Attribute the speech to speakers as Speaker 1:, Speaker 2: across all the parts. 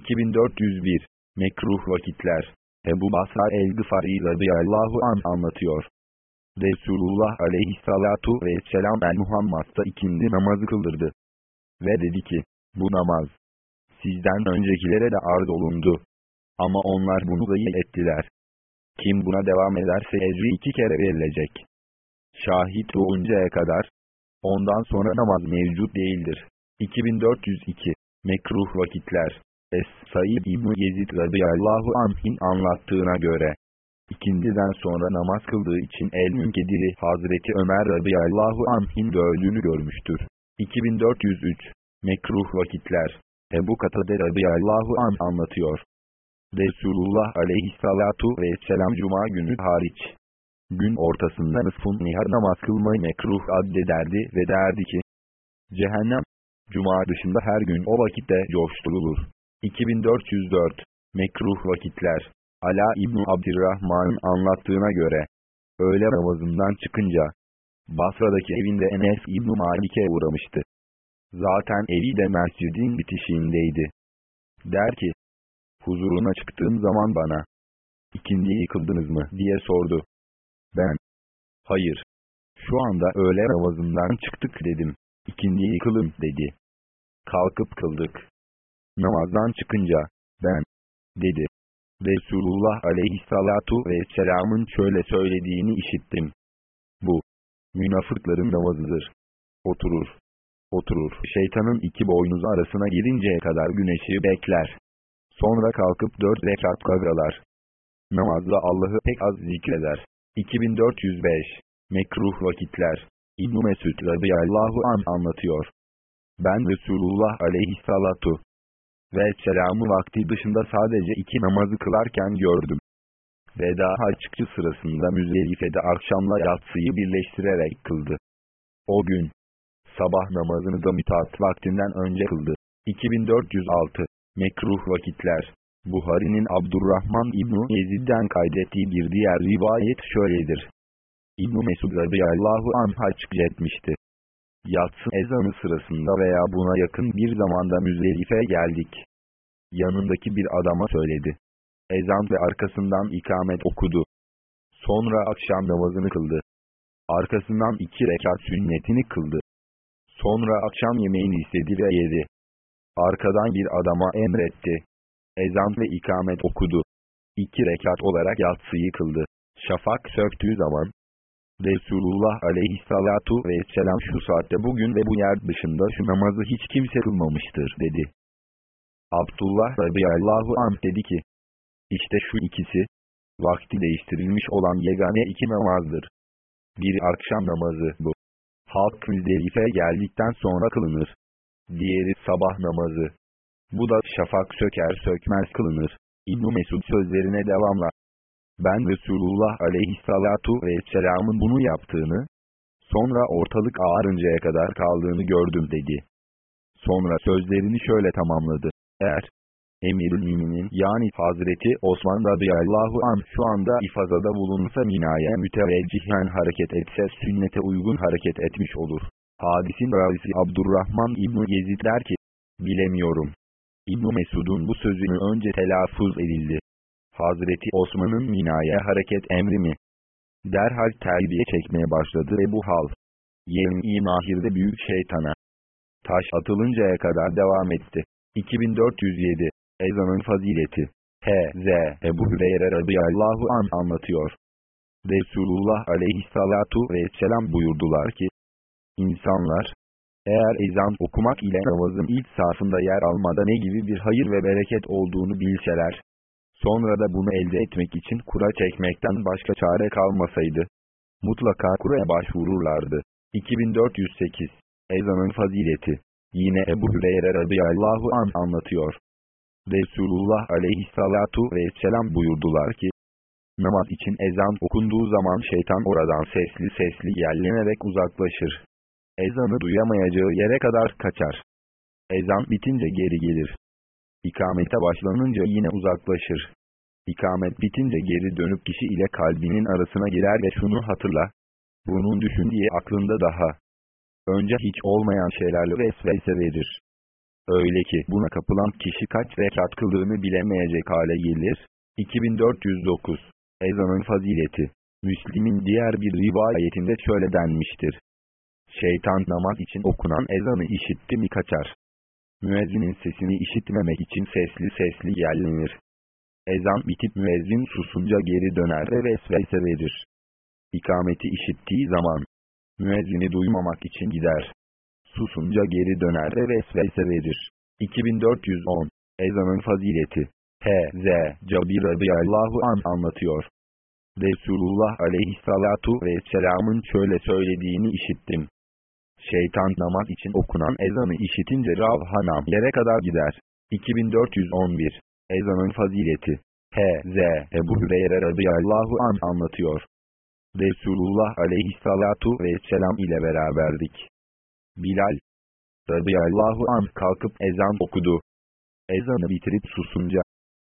Speaker 1: 2401 Mekruh vakitler Ebu Basar el-Gıfari radıyallahu an anlatıyor. Resulullah aleyhissalatu vesselam el Muhammad'da ikindi namazı kıldırdı. Ve dedi ki, bu namaz, sizden öncekilere de arz olundu. Ama onlar bunu zayi ettiler. Kim buna devam ederse ecri iki kere verilecek. Şahit oluncaya kadar, ondan sonra namaz mevcut değildir. 2402 Mekruh vakitler Es-Said İbni Yezid radıyallahu anh'in anlattığına göre, ikindiden sonra namaz kıldığı için El-Münkediri Hazreti Ömer radıyallahu anh'in dövdüğünü görmüştür. 2403 Mekruh vakitler Ebu Katade radıyallahu an anlatıyor. Resulullah aleyhissalatu vesselam cuma günü hariç. Gün ortasında nısfun nihar namaz kılmayı mekruh addederdi ve derdi ki, Cehennem, cuma dışında her gün o vakitte coşturulur. 2404 Mekruh vakitler Ala İbni Abdirrahman'ın anlattığına göre, öğle namazından çıkınca, Basra'daki evinde Enes İbni Malik'e uğramıştı. Zaten evi de mescidin bitişiğindeydi. Der ki, huzuruna çıktığım zaman bana, ikindiyi yıkıldınız mı diye sordu. Ben, hayır, şu anda öğle namazından çıktık dedim, ikindiyi yıkılım dedi. Kalkıp kıldık. Namazdan çıkınca, ben, dedi. Resulullah aleyhissalatu vesselamın şöyle söylediğini işittim. Bu, münafıkların namazıdır. Oturur. Oturur. Şeytanın iki boynuzu arasına girinceye kadar güneşi bekler. Sonra kalkıp dört rekat kavralar. Namazda Allah'ı pek az zikreder. 2405 Mekruh vakitler İbn-i Mesud radıyallahu an anlatıyor. Ben Resulullah aleyhissalatu ve selamı vakti dışında sadece iki namazı kılarken gördüm. Veda haccı sırasında Müzdelife'de akşamla yatsıyı birleştirerek kıldı. O gün, sabah namazını da mütaat vaktinden önce kıldı. 2406 Mekruh vakitler Buhari'nin Abdurrahman İbni Yezid'den kaydettiği bir diğer rivayet şöyledir. İbn-i Mesud radıyallahu anh hac etmişti. Yatsı ezanı sırasında veya buna yakın bir zamanda Müzdelife'ye geldik. Yanındaki bir adama söyledi. Ezan ve arkasından ikamet okudu. Sonra akşam namazını kıldı. Arkasından iki rekat sünnetini kıldı. Sonra akşam yemeğini istedi ve yedi. Arkadan bir adama emretti. Ezan ve ikamet okudu. İki rekat olarak yatsıyı kıldı. Şafak söktüğü zaman, Resulullah aleyhissalatu vesselam şu saatte bugün ve bu yer dışında şu namazı hiç kimse kılmamıştır dedi. Abdullah radıyallahu anh dedi ki, işte şu ikisi, vakti değiştirilmiş olan yegane iki namazdır. Biri akşam namazı bu. Halk Müzdelife'ye geldikten sonra kılınır. Diğeri sabah namazı. Bu da şafak söker sökmez kılınır. İbn Mesud sözlerine devamla. Ben Resulullah aleyhissalatu vesselamın bunu yaptığını, sonra ortalık ağarıncaya kadar kaldığını gördüm dedi. Sonra sözlerini şöyle tamamladı. Eğer Emirül Müminin yani Hazreti Osman radıyallahu an şu anda ifazada bulunsa minaya müteveccihen hareket etse sünnete uygun hareket etmiş olur. Hadisin ravisi Abdurrahman İbni Yezid der ki, bilemiyorum. İbn Mesud'un bu sözünü önce telaffuz edildi. Hazreti Osman'ın minaya hareket emri mi? Derhal terbiye çekmeye başladı ve bu hal, yerin-i mahirde büyük şeytana, taş atılıncaya kadar devam etti. 2407 Ezanın fazileti H.Z. Ebu Hüreyre radıyallahu an anlatıyor. Resulullah aleyhissalatu vesselam buyurdular ki, İnsanlar, eğer ezan okumak ile namazın ilk safında yer almada ne gibi bir hayır ve bereket olduğunu bilseler, sonra da bunu elde etmek için kura çekmekten başka çare kalmasaydı, mutlaka kuraya başvururlardı. 2408 Ezanın fazileti Yine Ebu Hüreyre radıyallahu an anlatıyor. Resulullah aleyhissalatu vesselam buyurdular ki, namaz için ezan okunduğu zaman şeytan oradan sesli sesli yerlenerek uzaklaşır. Ezanı duyamayacağı yere kadar kaçar. Ezan bitince geri gelir. İkamete başlanınca yine uzaklaşır. İkamet bitince geri dönüp kişi ile kalbinin arasına girer ve şunu hatırla. Bunun düşündüğü aklında daha önce hiç olmayan şeylerle vesvese verir. Öyle ki buna kapılan kişi kaç rekat kıldığını bilemeyecek hale gelir. 2409 Ezanın fazileti Müslim'in diğer bir rivayetinde şöyle denmiştir. Şeytan namaz için okunan ezanı işitti mi kaçar. Müezzinin sesini işitmemek için sesli sesli yerlenir. Ezan bitip müezzin susunca geri döner ve vesvese verir. İkameti işittiği zaman, müezzini duymamak için gider. Susunca geri döner ve vesvese verir. 2410 Ezanın fazileti H.Z. Cabir radıyallahu an anlatıyor. Resulullah aleyhissalatu vesselamın şöyle söylediğini işittim. Şeytan namaz için okunan ezanı işitince Ravhanam yere kadar gider. 2411 Ezanın fazileti H.Z. Ebu Hüreyre radıyallahu an anlatıyor. Resulullah aleyhissalatu vesselam ile beraberdik. Bilal radıyallahu an kalkıp ezan okudu. Ezanı bitirip susunca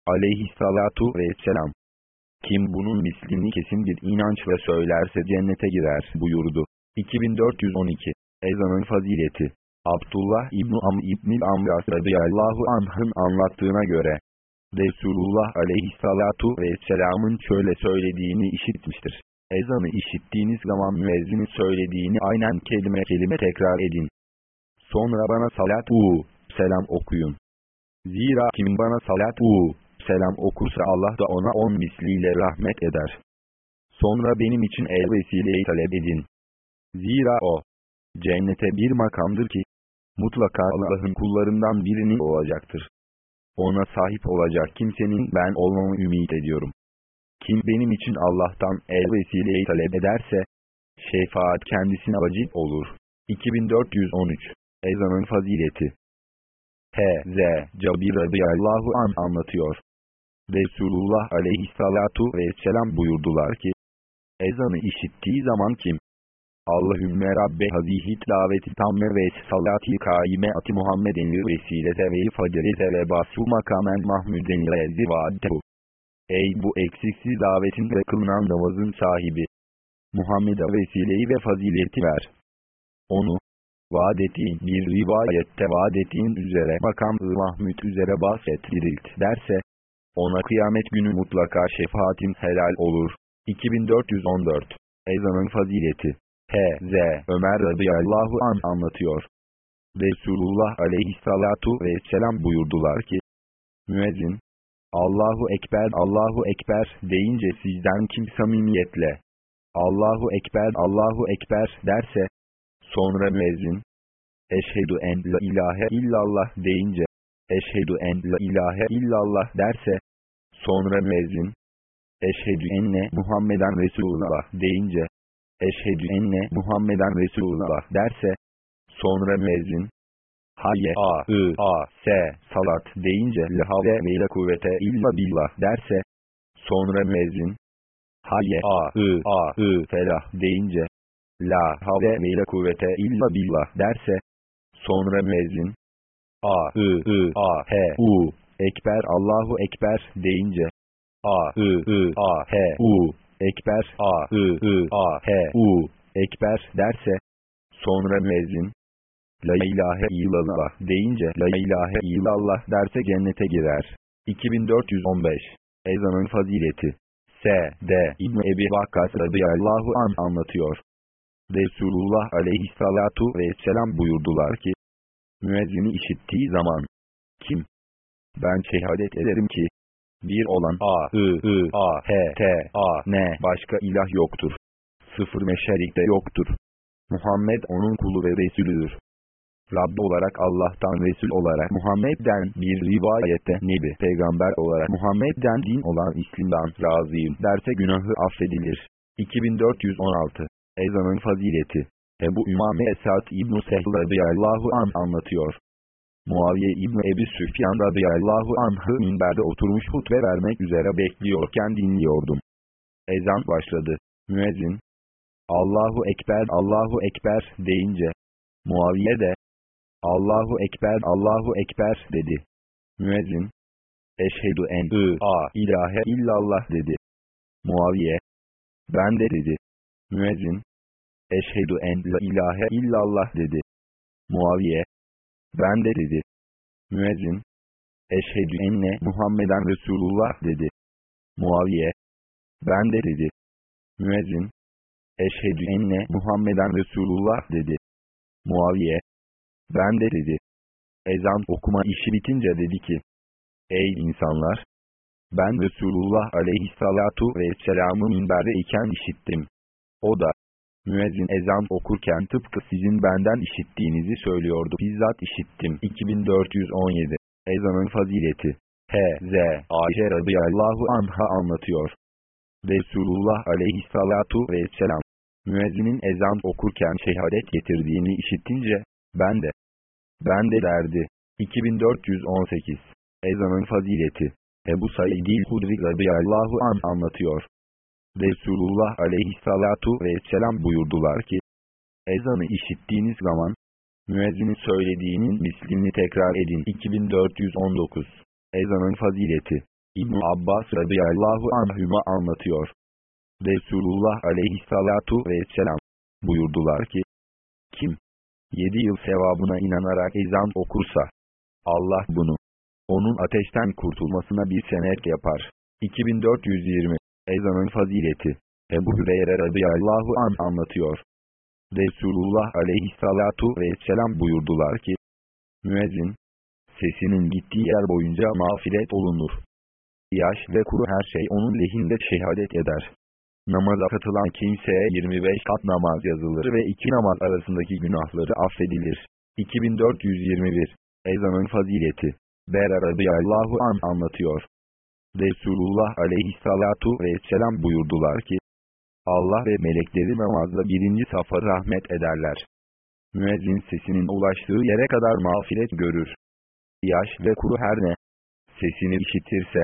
Speaker 1: aleyhissalatu vesselam kim bunun mislini kesin bir inanç ve söylerse cennete girer buyurdu. 2412 Ezanın fazileti Abdullah İbni Am İbni Amras radıyallahu anh'ın anlattığına göre Resulullah aleyhissalatu vesselamın şöyle söylediğini işitmiştir. Ezanı işittiğiniz zaman müezzinin söylediğini aynen kelime kelime tekrar edin. Sonra bana salat u selam okuyun. Zira kim bana salat u selam okursa Allah da ona on misliyle rahmet eder. Sonra benim için el vesileyi talep edin. Zira o, cennete bir makamdır ki, mutlaka Allah'ın kullarından birini olacaktır. Ona sahip olacak kimsenin ben olmamı ümit ediyorum. Kim benim için Allah'tan el vesileyi talep ederse, şefaat kendisine vacip olur. 2413 Ezanın fazileti H.Z. Cabir radıyallahu an anlatıyor. Resulullah aleyhissalatu vesselam buyurdular ki, ezanı işittiği zaman kim, Allahümme Rabbe hazihit daveti tamme ve salati kaime ati Muhammedin vesilete ve facerete ve basu makamen mahmuden rezi vaadtehu. Ey bu eksiksiz davetin ve kılınan namazın sahibi! Muhammed'e vesileyi ve fazileti ver. Onu, vaad ettiğin bir rivayette vaad ettiğin üzere makam-ı Mahmud üzere bahsedilt derse, ona kıyamet günü mutlaka şefaatin helal olur. 2414 Ezanın fazileti H.Z. Ömer radıyallahu an anlatıyor. Resulullah aleyhissalatu vesselam buyurdular ki, Müezzin, Allahu Ekber Allahu Ekber deyince sizden kim samimiyetle, Allahu Ekber Allahu Ekber derse, sonra müezzin, Eşhedü en la ilahe illallah deyince, Eşhedü en la ilahe illallah derse, sonra müezzin, Eşhedü enne Muhammeden Resulullah deyince, Eşhedü enne Muhammeden Resulullah derse, sonra müezzin, Hayye a, ı, a, s, salat deyince la havle ve la kuvvete illa billah derse, sonra müezzin, Hayye a, ı, a, ı, felah deyince, la havle ve la kuvvete illa billah derse, sonra müezzin, a, ı, ı, a, h, u, ekber Allahu ekber deyince, a, ı, ı, a, h, u, ekber a, ı, ı, a, h, u, ekber derse, sonra müezzin, La ilahe illallah deyince La ilahe illallah derse cennete girer. 2415 Ezanın fazileti S. D. İbn Ebi Vakkas radıyallahu an anlatıyor. Resulullah aleyhissalatu vesselam buyurdular ki, müezzini işittiği zaman, kim? Ben şehadet ederim ki, bir olan A, I, I, A, H, T, A, N başka ilah yoktur. Sıfır meşerikte yoktur. Muhammed onun kulu ve Resulüdür. Rabbi olarak Allah'tan Resul olarak Muhammed'den bir rivayette Nebi peygamber olarak Muhammed'den din olan İslam'dan razıyım derse günahı affedilir. 2416 Ezanın fazileti Ebu Ümame Esad İbn-i Sehl radıyallahu an anlatıyor. Muaviye İbni Ebi Süfyan radıyallahu anh'ı minberde oturmuş hutbe vermek üzere bekliyorken dinliyordum. Ezan başladı. Müezzin, Allahu Ekber Allahu Ekber deyince, Muaviye de, Allahu Ekber Allahu Ekber dedi. Müezzin, Eşhedü en a ilahe illallah dedi. Muaviye, ben de dedi. Müezzin, Eşhedü en la ilahe illallah dedi. Muaviye, ben de dedi. Müezzin, Eşhedü enne Muhammeden Resulullah dedi. Muaviye, ben de dedi. Müezzin, Eşhedü enne Muhammeden Resulullah dedi. Muaviye, ben de dedi. Ezan okuma işi bitince dedi ki, Ey insanlar! Ben Resulullah aleyhissalatu vesselam'ı minberde iken işittim. O da, müezzin ezan okurken tıpkı sizin benden işittiğinizi söylüyordu. Bizzat işittim. 2417 Ezanın fazileti H.Z. Ayşe radıyallahu anha anlatıyor. Resulullah aleyhissalatu vesselam, müezzinin ezan okurken şehadet getirdiğini işittince, ben de, ben de derdi. 2418 Ezanın fazileti Ebu Said-i Hudri radıyallahu an anlatıyor. Resulullah aleyhissalatu vesselam buyurdular ki, ezanı işittiğiniz zaman, müezzinin söylediğinin mislini tekrar edin. 2419 Ezanın fazileti ibn Abbas radıyallahu anhüma anlatıyor. Resulullah aleyhissalatu vesselam buyurdular ki, kim, yedi yıl sevabına inanarak ezan okursa, Allah bunu, onun ateşten kurtulmasına bir senet yapar. 2420 Ezanın fazileti Ebu Hüreyre radıyallahu an anlatıyor. Resulullah aleyhissalatu vesselam buyurdular ki, Müezzin, sesinin gittiği yer boyunca mağfiret olunur. Yaş ve kuru her şey onun lehinde şehadet eder. Namaza katılan kimseye 25 kat namaz yazılır ve iki namaz arasındaki günahları affedilir. 2421 Ezanın fazileti Bera radıyallahu an anlatıyor. Resulullah aleyhissalatu vesselam buyurdular ki, Allah ve melekleri namazda birinci safa rahmet ederler. Müezzin sesinin ulaştığı yere kadar mağfiret görür. Yaş ve kuru her ne sesini işitirse,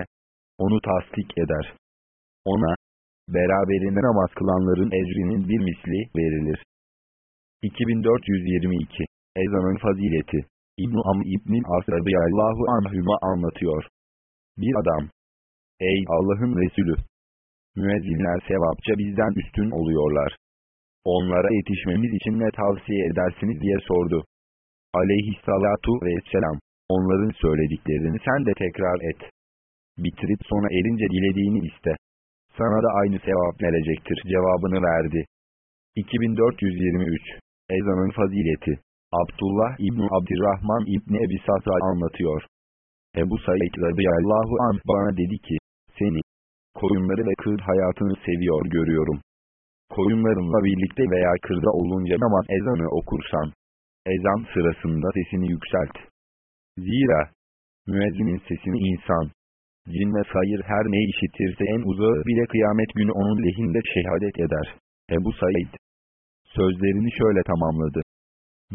Speaker 1: onu tasdik eder. Ona, beraberinde namaz kılanların ecrinin bir misli verilir. 2422 Ezanın fazileti İbn-i Am İbn-i As anhüma anlatıyor. Bir adam, Ey Allah'ın Resulü! Müezzinler sevapça bizden üstün oluyorlar. Onlara yetişmemiz için ne tavsiye edersiniz diye sordu. Aleyhissalatu vesselam, onların söylediklerini sen de tekrar et. Bitirip sonra erince dilediğini iste. Sana da aynı sevap verecektir cevabını verdi. 2423 Ezanın fazileti Abdullah İbni Abdirrahman İbni Ebi Sasa anlatıyor. Ebu Said radıyallahu anh bana dedi ki, seni, koyunları ve kır hayatını seviyor görüyorum. Koyunlarınla birlikte veya kırda olunca namaz ezanı okursan, ezan sırasında sesini yükselt. Zira, müezzinin sesini insan, cin ve sayır her ne işitirse en uzağı bile kıyamet günü onun lehinde şehadet eder. Ebu Said, sözlerini şöyle tamamladı.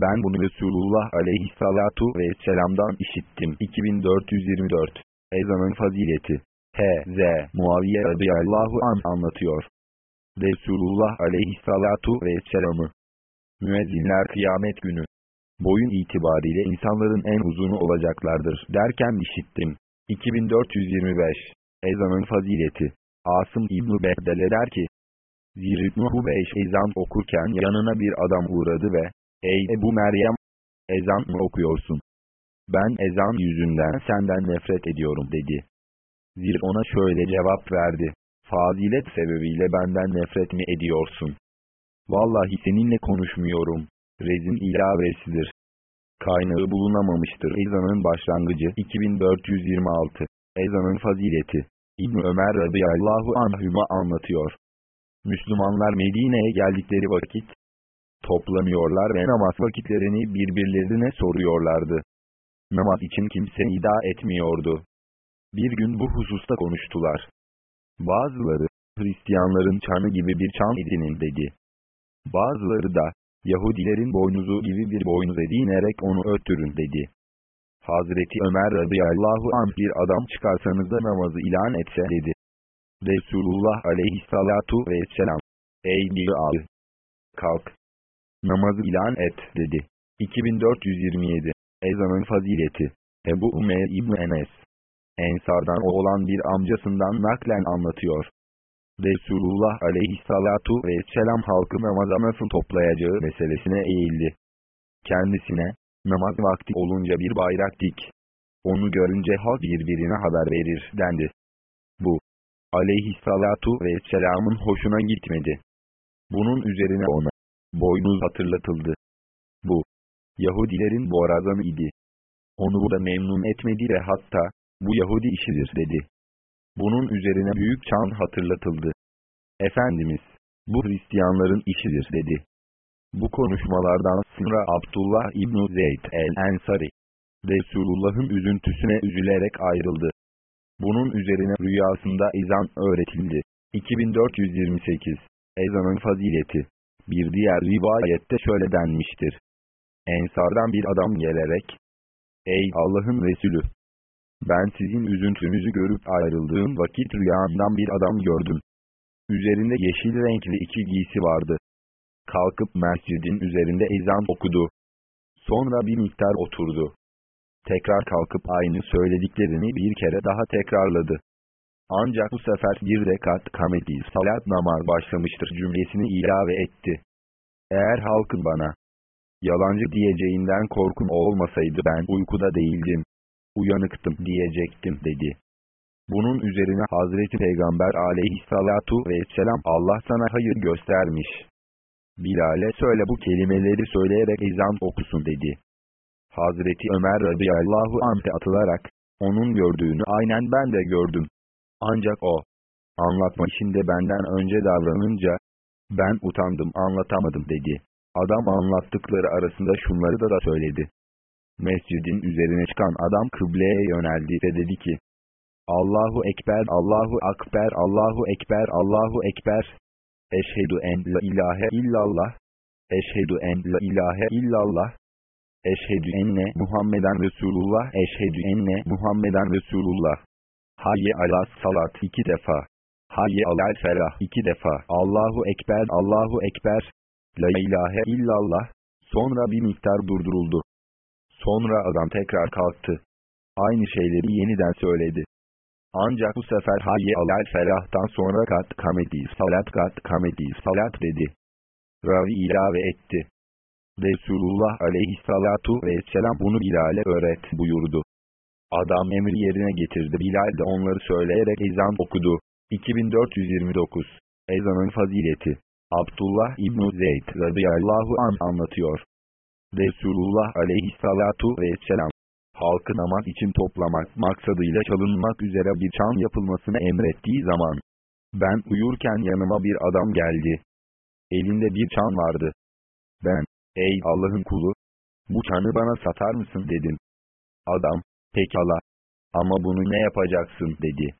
Speaker 1: Ben bunu Resulullah aleyhissalatu vesselam'dan işittim. 2424 Ezanın fazileti H.Z. Muaviye radıyallahu an anlatıyor. Resulullah aleyhissalatu vesselam'ı Müezzinler kıyamet günü boyun itibariyle insanların en uzunu olacaklardır derken işittim. 2425 Ezanın fazileti Asım İbn-i Behdele der ki Zir İbn-i ezan okurken yanına bir adam uğradı ve Ey Ebu Meryem! Ezan mı okuyorsun? Ben ezan yüzünden senden nefret ediyorum dedi. Zir ona şöyle cevap verdi. Fazilet sebebiyle benden nefret mi ediyorsun? Vallahi seninle konuşmuyorum. Rezin ilavesidir. Kaynağı bulunamamıştır. Ezanın başlangıcı 2426. Ezanın fazileti. İbn Ömer radıyallahu anhüma anlatıyor. Müslümanlar Medine'ye geldikleri vakit, toplanıyorlar ve namaz vakitlerini birbirlerine soruyorlardı. Namaz için kimse ida etmiyordu. Bir gün bu hususta konuştular. Bazıları, Hristiyanların çanı gibi bir çan edinin dedi. Bazıları da, Yahudilerin boynuzu gibi bir boynuz edinerek onu öttürün dedi. Hazreti Ömer radıyallahu anh bir adam çıkarsanız da namazı ilan etse dedi. Resulullah aleyhissalatu vesselam, ey Bilal, kalk, namazı ilan et dedi. 2427 Ezanın fazileti Ebu Umeyr İbn Enes Ensardan olan bir amcasından naklen anlatıyor. Resulullah aleyhissalatu vesselam halkı namaza nasıl toplayacağı meselesine eğildi. Kendisine, namaz vakti olunca bir bayrak dik. Onu görünce halk birbirine haber verir dendi. Bu, aleyhissalatu vesselamın hoşuna gitmedi. Bunun üzerine ona, boynuz hatırlatıldı. Bu, Yahudilerin borazanı idi. Onu burada memnun etmedi ve hatta, bu Yahudi işidir dedi. Bunun üzerine büyük çan hatırlatıldı. Efendimiz, bu Hristiyanların işidir dedi. Bu konuşmalardan sonra Abdullah İbn Zeyd el-Ensari, Resulullah'ın üzüntüsüne üzülerek ayrıldı. Bunun üzerine rüyasında ezan öğretildi. 2428 Ezanın fazileti Bir diğer rivayette şöyle denmiştir. Ensardan bir adam gelerek, Ey Allah'ın Resulü! Ben sizin üzüntünüzü görüp ayrıldığım vakit rüyamdan bir adam gördüm. Üzerinde yeşil renkli iki giysi vardı. Kalkıp mescidin üzerinde ezan okudu. Sonra bir miktar oturdu. Tekrar kalkıp aynı söylediklerini bir kere daha tekrarladı. Ancak bu sefer bir rekat kameti salat namaz başlamıştır cümlesini ilave etti. Eğer halkın bana yalancı diyeceğinden korkum olmasaydı ben uykuda değildim, uyanıktım diyecektim dedi. Bunun üzerine Hazreti Peygamber aleyhissalatu vesselam Allah sana hayır göstermiş. Bilal'e söyle bu kelimeleri söyleyerek ezan okusun dedi. Hazreti Ömer radıyallahu anh'e atılarak, onun gördüğünü aynen ben de gördüm. Ancak o, anlatma işinde benden önce davranınca, ben utandım anlatamadım dedi. Adam anlattıkları arasında şunları da da söyledi. Mescidin üzerine çıkan adam kıbleye yöneldi ve dedi ki, Allahu Ekber, Allahu Akber, Allahu Ekber, Allahu Ekber. Eşhedü en la ilahe illallah. Eşhedü en la ilahe illallah. Eşhedü enne Muhammeden Resulullah. Eşhedü enne Muhammeden Resulullah. Hayye ala salat iki defa. Hayye alel felah iki defa. Allahu Ekber, Allahu Ekber. La ilahe illallah. Sonra bir miktar durduruldu. Sonra adam tekrar kalktı. Aynı şeyleri yeniden söyledi. Ancak bu sefer hayye alel felahtan sonra kat kameti salat kat kameti salat dedi. Ravi ilave etti. Resulullah aleyhissalatu vesselam bunu Bilal'e öğret buyurdu. Adam emri yerine getirdi. Bilal de onları söyleyerek ezan okudu. 2429 Ezanın fazileti Abdullah İbn Zeyd radıyallahu an anlatıyor. Resulullah aleyhissalatu vesselam halkı namaz için toplamak maksadıyla çalınmak üzere bir çan yapılmasını emrettiği zaman, ben uyurken yanıma bir adam geldi. Elinde bir çan vardı. Ben, ey Allah'ın kulu, bu çanı bana satar mısın dedim. Adam, pekala, ama bunu ne yapacaksın dedi.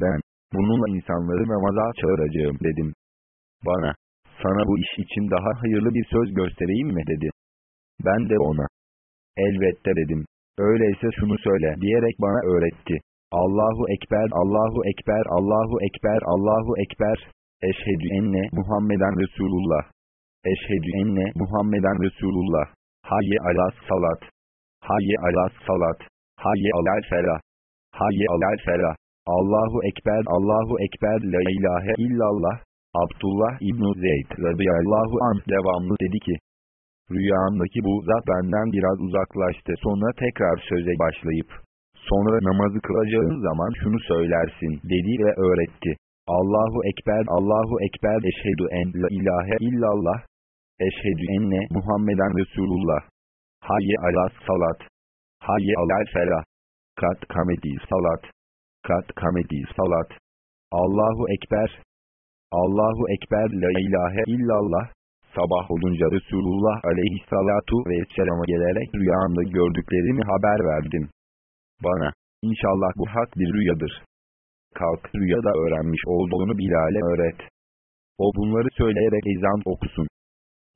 Speaker 1: Ben, bununla insanları namaza çağıracağım dedim. Bana, sana bu iş için daha hayırlı bir söz göstereyim mi dedi. Ben de ona, elbette dedim. Öyleyse şunu söyle diyerek bana öğretti. Allahu Ekber, Allahu Ekber, Allahu Ekber, Allahu Ekber. Eşhedü enne Muhammeden Resulullah. Eşhedü enne Muhammeden Resulullah. Hayye alas salat. Hayye alas salat. Hayye alel felah. Hayye alel felah. Allahu Ekber, Allahu Ekber, La ilahe illallah. Abdullah İbn Zeyd radıyallahu anh devamlı dedi ki, Rüyamdaki bu zat benden biraz uzaklaştı. Sonra tekrar söze başlayıp, sonra namazı kılacağın zaman şunu söylersin dedi ve öğretti. Allahu Ekber, Allahu Ekber, eşhedü en la ilahe illallah, eşhedü enne Muhammeden Resulullah. Hayye alas salat, hayye alel felah, kat kameti salat, kat kameti salat. Allahu Ekber, Allahu Ekber, la ilahe illallah, Sabah olunca Resulullah aleyhissalatu vesselama gelerek rüyamda gördüklerimi haber verdim. Bana, inşallah bu hak bir rüyadır. Kalk rüyada öğrenmiş olduğunu Bilal'e öğret. O bunları söyleyerek ezan okusun.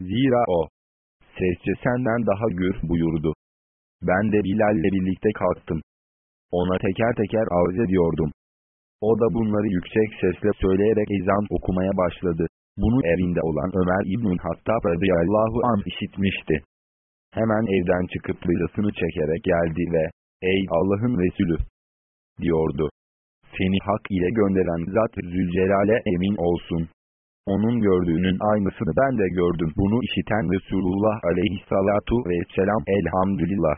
Speaker 1: Zira o, sesçe senden daha gür buyurdu. Ben de Bilal'le birlikte kalktım. Ona teker teker arz ediyordum. O da bunları yüksek sesle söyleyerek ezan okumaya başladı. Bunu evinde olan Ömer İbn-i Hattab radıyallahu anh işitmişti. Hemen evden çıkıp rızasını çekerek geldi ve, ey Allah'ın Resulü, diyordu. Seni hak ile gönderen Zat Zülcelal'e emin olsun. Onun gördüğünün aynısını ben de gördüm. Bunu işiten Resulullah aleyhissalatu vesselam elhamdülillah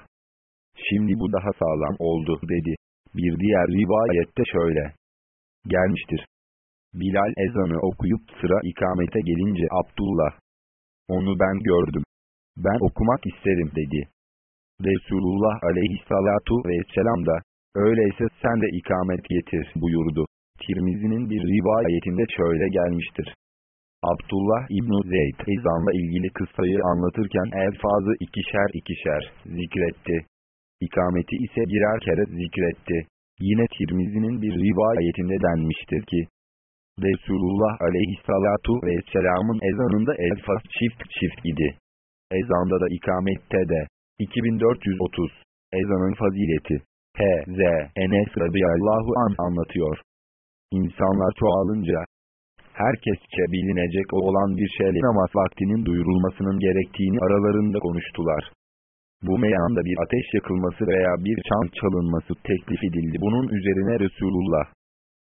Speaker 1: Şimdi bu daha sağlam oldu dedi. Bir diğer rivayette şöyle gelmiştir. Bilal ezanı okuyup sıra ikamete gelince Abdullah. Onu ben gördüm. Ben okumak isterim dedi. Resulullah aleyhissalatu vesselam da, öyleyse sen de ikamet getir buyurdu. Tirmizi'nin bir rivayetinde şöyle gelmiştir. Abdullah İbn Zeyd ezanla ilgili kıssayı anlatırken elfazı ikişer ikişer zikretti. İkameti ise birer kere zikretti. Yine Tirmizi'nin bir rivayetinde denmiştir ki, Resulullah aleyhissalatu vesselamın ezanında elfaz çift çift idi. Ezanda da ikamette de. 2430 Ezanın fazileti H.Z. Enes radıyallahu an anlatıyor. İnsanlar çoğalınca, herkesçe bilinecek olan bir şeyle namaz vaktinin duyurulmasının gerektiğini aralarında konuştular. Bu meyanda bir ateş yakılması veya bir çan çalınması teklif edildi. Bunun üzerine Resulullah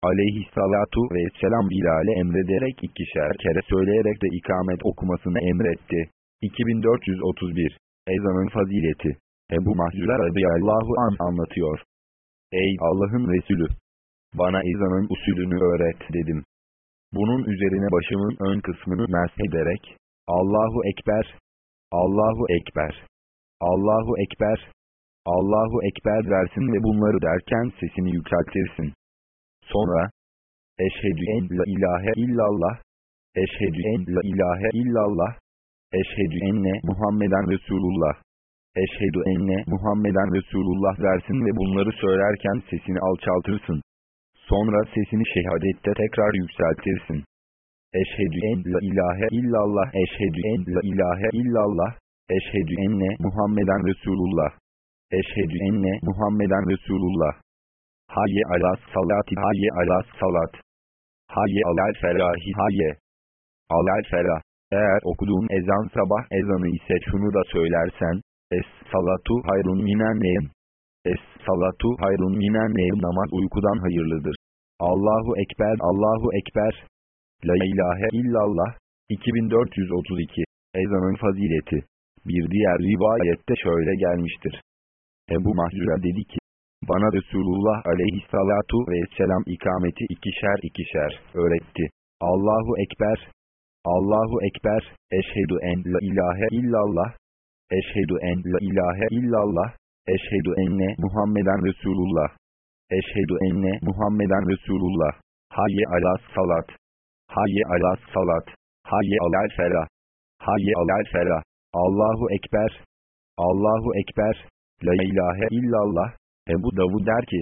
Speaker 1: aleyhissalatu vesselam Bilal'e emrederek ikişer kere söyleyerek de ikamet okumasını emretti. 2431 Ezanın fazileti Ebu Mahzura radıyallahu an anlatıyor. Ey Allah'ın Resulü! Bana ezanın usulünü öğret dedim. Bunun üzerine başımın ön kısmını ederek, Allahu Ekber, Allahu Ekber Allahu Ekber, Allahu Ekber dersin ve bunları derken sesini yükseltirsin. Sonra, Eşhedü en la ilahe illallah, Eşhedü en la ilahe illallah, Eşhedü enne Muhammeden Resulullah, Eşhedü enne Muhammeden Resulullah dersin ve bunları söylerken sesini alçaltırsın. Sonra sesini şehadette tekrar yükseltirsin. Eşhedü en la ilahe illallah, Eşhedü en la ilahe illallah, Eşhedü enne Muhammeden Resulullah. Eşhedü enne Muhammeden Resulullah. Hayye alas salati hayye alas salat. Hayye alal felahi hayye. Alal felah. Eğer okuduğun ezan sabah ezanı ise şunu da söylersen. Es salatu hayrun minen neyim. Es salatu hayrun minen neyim namaz uykudan hayırlıdır. Allahu Ekber Allahu Ekber. La ilahe illallah. 2432 Ezanın fazileti bir diğer rivayette şöyle gelmiştir. Ebu Mahzura dedi ki, bana Resulullah aleyhissalatu vesselam ikameti ikişer ikişer öğretti. Allahu Ekber, Allahu Ekber, Eşhedü en la ilahe illallah, Eşhedü en la ilahe illallah, Eşhedü enne Muhammeden Resulullah, Eşhedü enne Muhammeden Resulullah, Hayye alas salat, Hayye alas salat, Hayye alal felah, Hayye alal felah. Allahu Ekber, Allahu Ekber, La ilahe illallah, Ebu Davud der ki,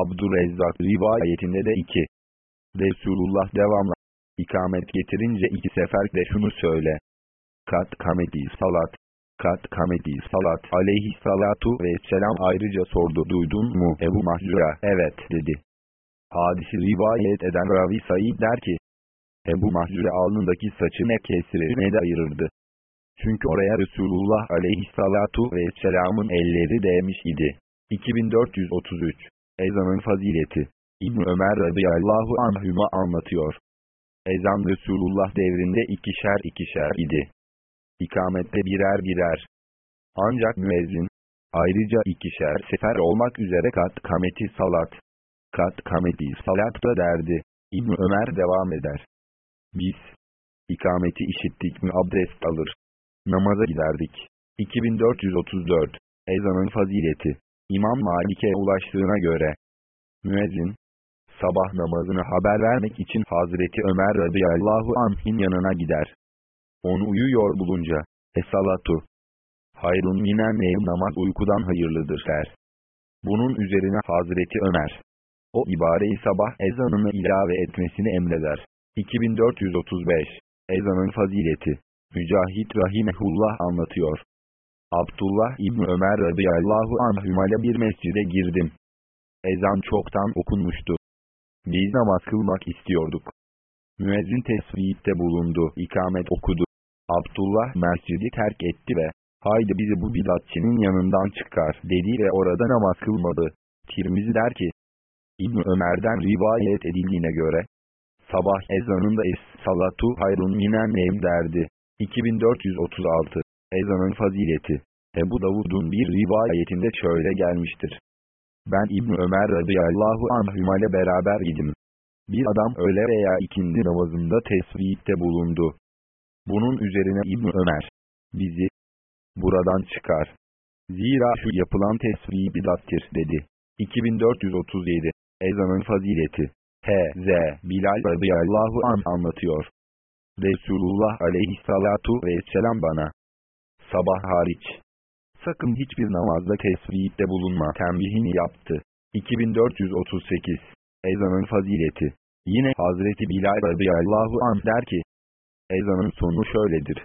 Speaker 1: Abdurrezzak rivayetinde de iki. Resulullah devamlı, ikamet getirince iki sefer de şunu söyle. Kat kameti salat, kat kameti salat aleyhissalatu vesselam ayrıca sordu duydun mu Ebu Mahzura evet dedi. Hadisi rivayet eden Ravi Said der ki, Ebu Mahzura alnındaki saçı ne kesirir ne de ayırırdı. Çünkü oraya Resulullah aleyhissalatu vesselamın elleri değmiş idi. 2433 Ezanın fazileti İbn Ömer radıyallahu anhüma anlatıyor. Ezan Resulullah devrinde ikişer ikişer idi. İkamette birer birer. Ancak müezzin, ayrıca ikişer sefer olmak üzere kat kameti salat, kat kameti salat da derdi. İbn Ömer devam eder. Biz, ikameti işittik mi abdest alır, namaza giderdik. 2434 Ezanın fazileti İmam Malik'e ulaştığına göre Müezzin sabah namazını haber vermek için Hazreti Ömer radıyallahu anh'in yanına gider. Onu uyuyor bulunca Esalatu Hayrun minen ev namaz uykudan hayırlıdır der. Bunun üzerine Hazreti Ömer o ibareyi sabah ezanını ilave etmesini emreder. 2435 Ezanın fazileti Mücahit Rahimehullah anlatıyor. Abdullah İbni Ömer radıyallahu anhümale bir mescide girdim. Ezan çoktan okunmuştu. Biz namaz kılmak istiyorduk. Müezzin tesvitte bulundu, ikamet okudu. Abdullah mescidi terk etti ve, haydi bizi bu bidatçinin yanından çıkar dedi ve orada namaz kılmadı. Tirmizi der ki, İbn Ömer'den rivayet edildiğine göre, sabah ezanında es salatu hayrun minen derdi. 2436 Ezanın fazileti Ebu Davud'un bir rivayetinde şöyle gelmiştir. Ben İbn Ömer radıyallahu anhüma ile beraber idim. Bir adam öğle veya ikindi namazında tesvihitte bulundu. Bunun üzerine İbn Ömer, bizi buradan çıkar. Zira şu yapılan tesvih bidattir dedi. 2437 Ezanın fazileti H.Z. Bilal radıyallahu an anlatıyor. Resulullah aleyhissalatu vesselam bana sabah hariç. Sakın hiçbir namazda tesvihitte bulunma. Tembihini yaptı. 2438 Ezanın fazileti. Yine Hazreti Bilal radıyallahu anh der ki, Ezanın sonu şöyledir.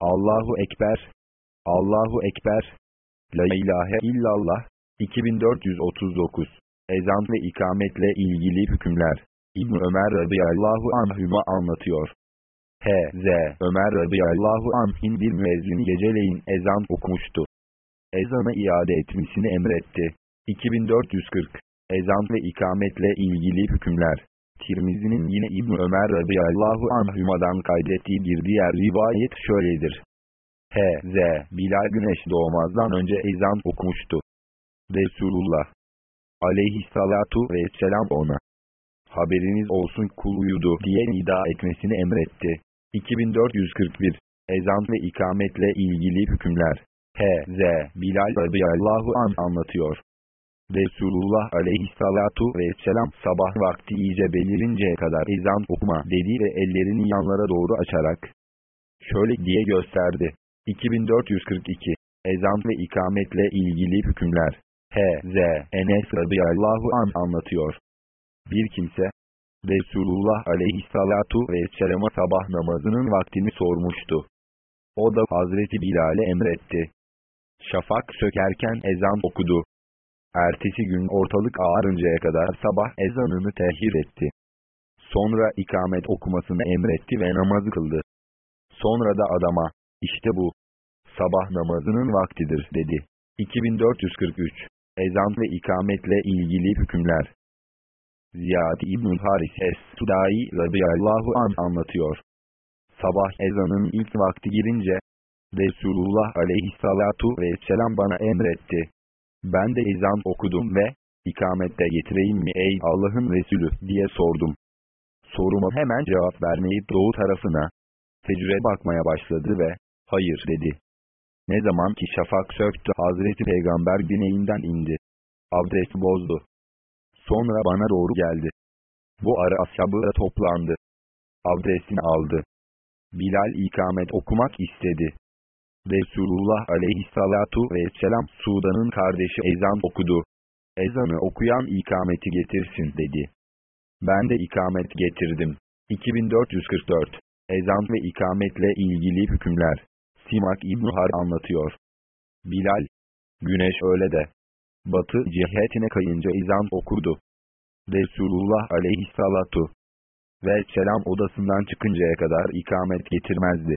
Speaker 1: Allahu Ekber, Allahu Ekber, La ilahe illallah, 2439 Ezan ve ikametle ilgili hükümler. İbn Ömer radıyallahu anhüma anlatıyor. H.Z. Ömer radıyallahu anh'in bir müezzin geceleyin ezan okumuştu. Ezana iade etmesini emretti. 2440 Ezan ve ikametle ilgili hükümler Tirmizi'nin yine İbn Ömer radıyallahu anhümadan kaydettiği bir diğer rivayet şöyledir. H.Z. Bilal güneş doğmazdan önce ezan okumuştu. Resulullah aleyhissalatu vesselam ona haberiniz olsun kul uyudu diye nida etmesini emretti. 2441 Ezan ve ikametle ilgili hükümler H.Z. Bilal radıyallahu an anlatıyor. Resulullah aleyhissalatu vesselam sabah vakti iyice belirinceye kadar ezan okuma dedi ve ellerini yanlara doğru açarak şöyle diye gösterdi. 2442 Ezan ve ikametle ilgili hükümler H.Z. Enes radıyallahu an anlatıyor. Bir kimse, Resulullah aleyhissalatu vesselama sabah namazının vaktini sormuştu. O da Hazreti Bilal'e emretti. Şafak sökerken ezan okudu. Ertesi gün ortalık ağarıncaya kadar sabah ezanını tehir etti. Sonra ikamet okumasını emretti ve namazı kıldı. Sonra da adama, işte bu, sabah namazının vaktidir dedi. 2443 Ezan ve ikametle ilgili hükümler Ziyad İbn Haris Es-Sudai radıyallahu an anlatıyor. Sabah ezanın ilk vakti girince, Resulullah aleyhissalatu vesselam bana emretti. Ben de ezan okudum ve, ikamette getireyim mi ey Allah'ın Resulü diye sordum. Soruma hemen cevap vermeyip doğu tarafına, tecrübe bakmaya başladı ve, hayır dedi. Ne zaman ki şafak söktü Hazreti Peygamber güneyinden indi. Abdest bozdu. Sonra bana doğru geldi. Bu ara ashabı da toplandı. Abdestini aldı. Bilal ikamet okumak istedi. Resulullah aleyhissalatu vesselam Sudan'ın kardeşi ezan okudu. Ezanı okuyan ikameti getirsin dedi. Ben de ikamet getirdim. 2444 Ezan ve ikametle ilgili hükümler Simak İbn Har anlatıyor. Bilal, güneş öyle de, batı cihetine kayınca izan okurdu. Resulullah aleyhissalatu ve selam odasından çıkıncaya kadar ikamet getirmezdi.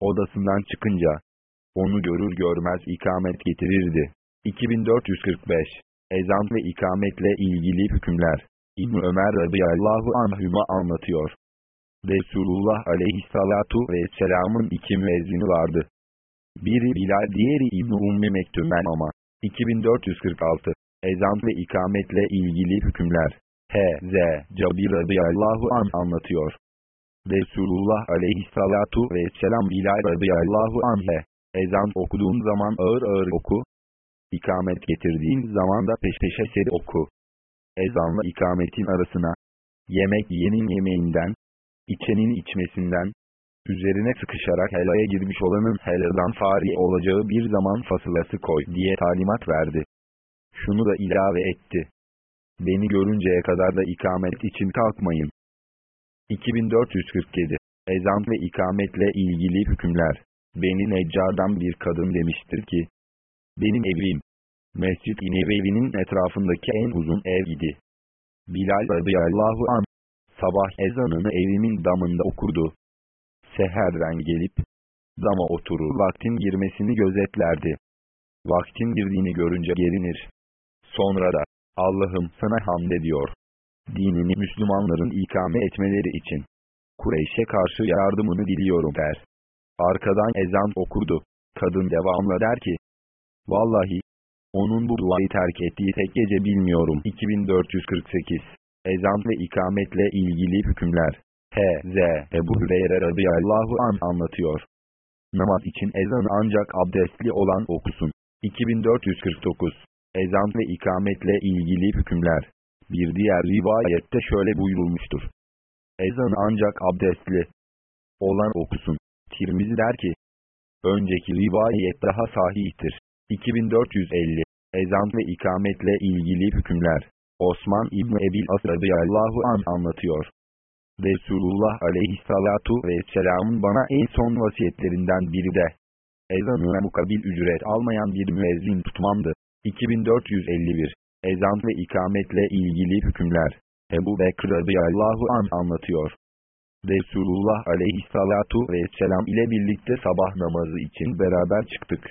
Speaker 1: Odasından çıkınca, onu görür görmez ikamet getirirdi. 2445 Ezan ve ikametle ilgili hükümler İbn Ömer radıyallahu anhüma anlatıyor. Resulullah aleyhissalatu vesselamın iki müezzini vardı. Biri Bilal diğeri İbn-i Ummi Mektümen ama. 2446 Ezan ve ikametle ilgili hükümler H.Z. Cabir radıyallahu an anlatıyor. Resulullah aleyhissalatu vesselam Bilal radıyallahu anhe ezan okuduğun zaman ağır ağır oku. İkamet getirdiğin zaman da peş peşe seri oku. Ezanla ikametin arasına yemek yenin yemeğinden, içenin içmesinden, üzerine sıkışarak helaya girmiş olanın heladan fari olacağı bir zaman fasılası koy diye talimat verdi. Şunu da ilave etti. Beni görünceye kadar da ikamet için kalkmayın. 2447 Ezan ve ikametle ilgili hükümler Beni Neccar'dan bir kadın demiştir ki, benim evim, Mescid-i Nebevi'nin etrafındaki en uzun ev idi. Bilal radıyallahu an, sabah ezanını evimin damında okurdu. Seherden gelip, dama oturur vaktin girmesini gözetlerdi. Vaktin girdiğini görünce gerinir. Sonra da, Allah'ım sana hamd ediyor. Dinini Müslümanların ikame etmeleri için. Kureyş'e karşı yardımını diliyorum der. Arkadan ezan okurdu. Kadın devamla der ki, Vallahi, onun bu duayı terk ettiği tek gece bilmiyorum. 2448 Ezan ve ikametle ilgili hükümler H.Z. Ebu Hüreyre radıyallahu an anlatıyor. Namaz için ezanı ancak abdestli olan okusun. 2449 Ezan ve ikametle ilgili hükümler Bir diğer rivayette şöyle buyurulmuştur. Ezanı ancak abdestli olan okusun. Tirmizi der ki, önceki rivayet daha sahihtir. 2450 Ezan ve ikametle ilgili hükümler Osman İbni Ebil As radıyallahu an anlatıyor. Resulullah aleyhissalatu vesselamın bana en son vasiyetlerinden biri de ezanına mukabil ücret almayan bir müezzin tutmamdı. 2451 Ezan ve ikametle ilgili hükümler Ebu Bekir radıyallahu an anlatıyor. Resulullah aleyhissalatu vesselam ile birlikte sabah namazı için beraber çıktık.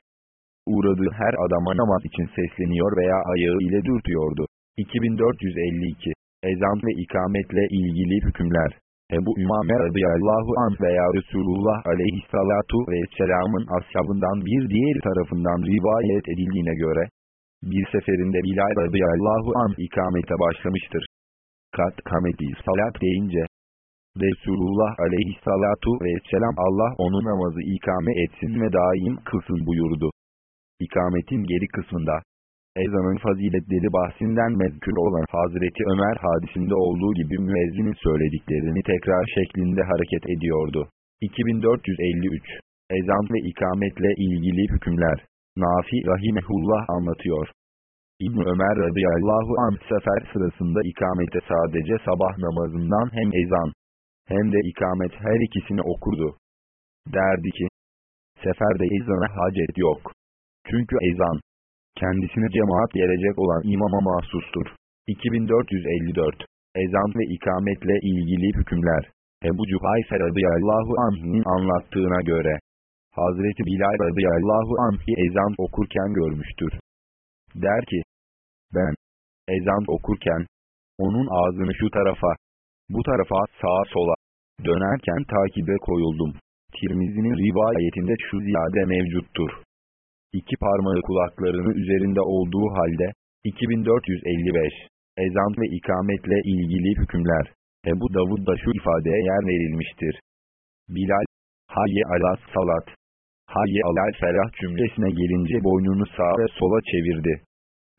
Speaker 1: Uğradığı her adama namaz için sesleniyor veya ayağı ile dürtüyordu. 2452 Ezan ve ikametle ilgili hükümler Ebu Ümame radıyallahu anh veya Resulullah aleyhissalatu vesselamın ashabından bir diğer tarafından rivayet edildiğine göre, bir seferinde Bilal radıyallahu anh ikamete başlamıştır. Kat kameti salat deyince, Resulullah aleyhissalatu vesselam Allah onu namazı ikame etsin ve daim kılsın buyurdu. İkametin geri kısmında, ezanın faziletleri bahsinden mezkür olan Hazreti Ömer hadisinde olduğu gibi müezzinin söylediklerini tekrar şeklinde hareket ediyordu. 2453 Ezan ve ikametle ilgili hükümler Nafi Rahimehullah anlatıyor. İbn Ömer radıyallahu anh sefer sırasında ikamete sadece sabah namazından hem ezan hem de ikamet her ikisini okurdu. Derdi ki, seferde ezana hacet yok. Çünkü ezan, kendisine cemaat gelecek olan imama mahsustur. 2454 Ezan ve ikametle ilgili hükümler Ebu Cuhayfe radıyallahu anh'ın anlattığına göre Hazreti Bilal radıyallahu anh'i ezan okurken görmüştür. Der ki, ben ezan okurken onun ağzını şu tarafa, bu tarafa sağa sola dönerken takibe koyuldum. Tirmizi'nin rivayetinde şu ziyade mevcuttur iki parmağı kulaklarının üzerinde olduğu halde, 2455, ezan ve ikametle ilgili hükümler, Ebu Davud'da şu ifadeye yer verilmiştir. Bilal, hayye ala salat, hayye alal ferah cümlesine gelince boynunu sağa ve sola çevirdi.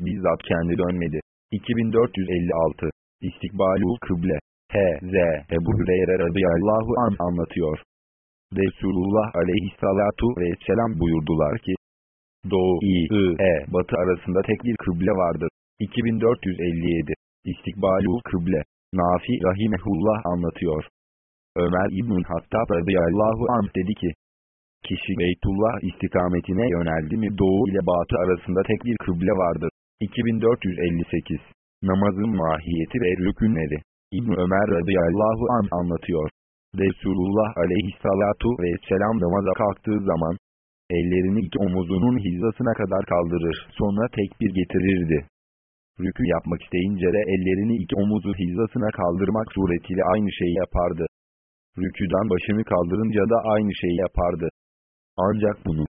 Speaker 1: Bizzat kendi dönmedi. 2456, İstikbalul kıble, H.Z. Ebu Hüreyre radıyallahu an anlatıyor. Resulullah aleyhissalatu vesselam buyurdular ki, Doğu, İ, I, E, Batı arasında tek bir kıble vardır. 2457 İstikbalul kıble Nafi Rahimehullah anlatıyor. Ömer İbn Hattab radıyallahu anh dedi ki, Kişi Beytullah istikametine yöneldi mi doğu ile batı arasında tek bir kıble vardır. 2458 Namazın mahiyeti ve rükünleri İbn Ömer radıyallahu anh anlatıyor. Resulullah aleyhissalatu vesselam namaza kalktığı zaman, Ellerini iki omuzunun hizasına kadar kaldırır. Sonra tekbir getirirdi. Rükü yapmak isteyince de ellerini iki omuzu hizasına kaldırmak suretiyle aynı şeyi yapardı. Rüküden başını kaldırınca da aynı şeyi yapardı. Ancak bunu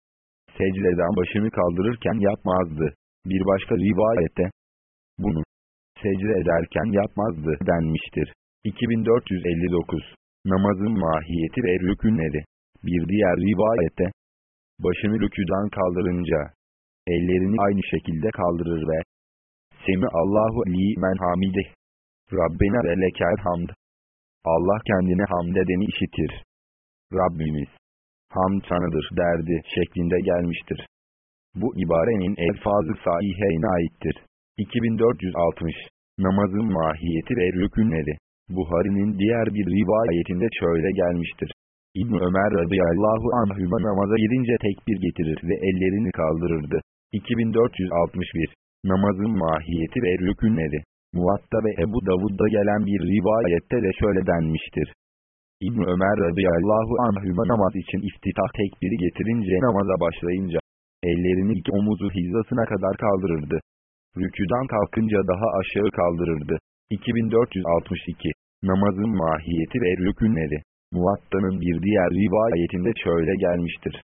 Speaker 1: secdeden başını kaldırırken yapmazdı. Bir başka rivayette bunu secde ederken yapmazdı denmiştir. 2459 Namazın mahiyeti ve rükünleri Bir diğer rivayette başını rüküden kaldırınca, ellerini aynı şekilde kaldırır ve Semi Allahu li men hamidih. Rabbena ve lekel hamd. Allah kendine hamd edeni işitir. Rabbimiz, hamd sanıdır derdi şeklinde gelmiştir. Bu ibarenin elfazı sahiheyne aittir. 2460 Namazın mahiyeti ve rükünleri Buhari'nin diğer bir rivayetinde şöyle gelmiştir. İbn Ömer radıyallahu anhüma namaza girince tekbir getirir ve ellerini kaldırırdı. 2461 Namazın mahiyeti ve rükünleri Muvatta ve Ebu Davud'da gelen bir rivayette de şöyle denmiştir. İbn Ömer radıyallahu anhüma namaz için iftitah tekbiri getirince namaza başlayınca, ellerini iki omuzu hizasına kadar kaldırırdı. Rüküden kalkınca daha aşağı kaldırırdı. 2462 Namazın mahiyeti ve rükünleri Muvatta'nın bir diğer rivayetinde şöyle gelmiştir.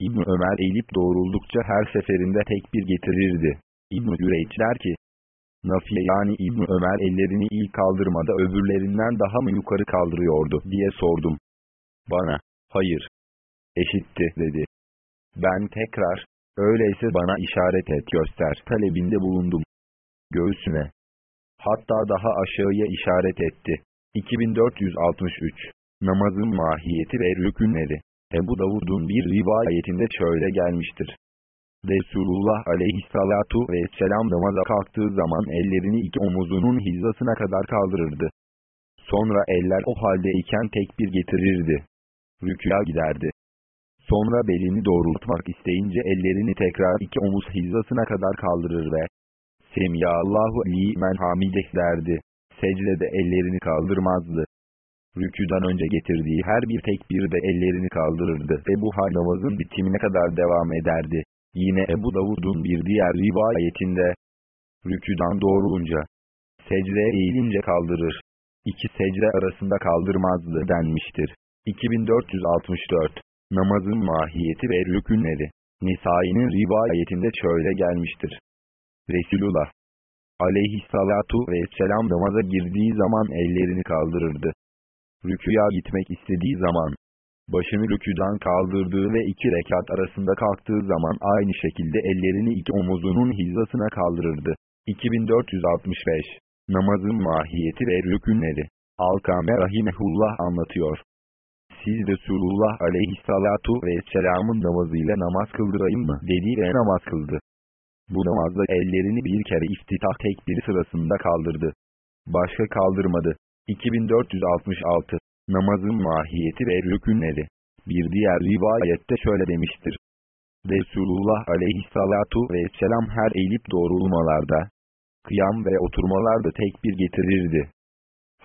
Speaker 1: İbn Ömer eğilip doğruldukça her seferinde tekbir getirirdi. İbn Cüreyç der ki, Nafiye yani İbn Ömer ellerini ilk kaldırmada öbürlerinden daha mı yukarı kaldırıyordu diye sordum. Bana, hayır, eşitti dedi. Ben tekrar, öyleyse bana işaret et göster talebinde bulundum. Göğsüne. Hatta daha aşağıya işaret etti. 2463 Namazın mahiyeti ve rükünleri Ebu Davud'un bir rivayetinde şöyle gelmiştir. Resulullah aleyhissalatu vesselam namaza kalktığı zaman ellerini iki omuzunun hizasına kadar kaldırırdı. Sonra eller o haldeyken tekbir getirirdi. Rüküya giderdi. Sonra belini doğrultmak isteyince ellerini tekrar iki omuz hizasına kadar kaldırır ve Semiyallahu limen hamideh derdi. Secdede ellerini kaldırmazdı. Rüküden önce getirdiği her bir tekbirde ellerini kaldırırdı ve bu hal namazın bitimine kadar devam ederdi. Yine Ebu Davud'un bir diğer rivayetinde, rüküden doğrulunca, secdeye eğilince kaldırır. İki secde arasında kaldırmazdı denmiştir. 2464 Namazın mahiyeti ve rükünleri Nisai'nin rivayetinde şöyle gelmiştir. Resulullah aleyhissalatu vesselam namaza girdiği zaman ellerini kaldırırdı. Rüküya gitmek istediği zaman, başını rüküden kaldırdığı ve iki rekat arasında kalktığı zaman aynı şekilde ellerini iki omuzunun hizasına kaldırırdı. 2465 Namazın mahiyeti ve rükünleri Alkame Rahimehullah anlatıyor. Siz Resulullah aleyhissalatu vesselamın namazıyla namaz kıldırayım mı dedi ve namaz kıldı. Bu namazda ellerini bir kere iftitah tekbiri sırasında kaldırdı. Başka kaldırmadı. 2466 Namazın mahiyeti ve rükünleri Bir diğer rivayette şöyle demiştir. Resulullah aleyhissalatu vesselam her eğilip doğrulmalarda, kıyam ve oturmalarda tekbir getirirdi.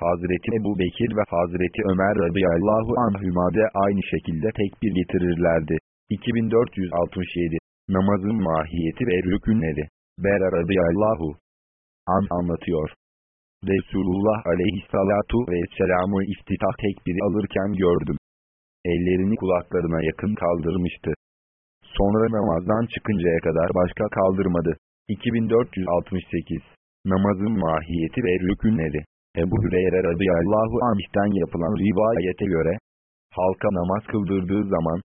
Speaker 1: Hazreti Ebu Bekir ve Hazreti Ömer radıyallahu anhüma de aynı şekilde tekbir getirirlerdi. 2467 Namazın mahiyeti ve rükünleri Bera radıyallahu an anlatıyor. Resulullah aleyhissalatu vesselam'ı iftitah tekbiri alırken gördüm. Ellerini kulaklarına yakın kaldırmıştı. Sonra namazdan çıkıncaya kadar başka kaldırmadı. 2468 Namazın mahiyeti ve rükünleri Ebu Hüreyre radıyallahu anh'ten yapılan rivayete göre, halka namaz kıldırdığı zaman,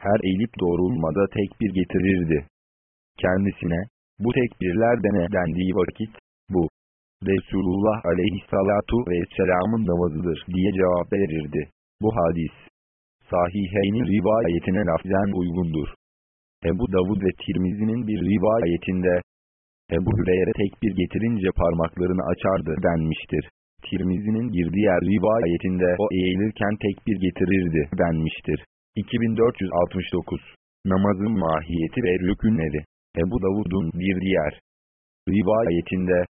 Speaker 1: her eğilip doğrulmada tekbir getirirdi. Kendisine, bu tekbirler ne dendiği vakit, Resulullah aleyhissalatu vesselamın namazıdır diye cevap verirdi. Bu hadis, Sahiheynin rivayetine lafzen uygundur. Ebu Davud ve Tirmizi'nin bir rivayetinde, Ebu Hüreyre tekbir getirince parmaklarını açardı denmiştir. Tirmizi'nin bir diğer rivayetinde o eğilirken tekbir getirirdi denmiştir. 2469 Namazın mahiyeti ve rükünleri Ebu Davud'un bir diğer rivayetinde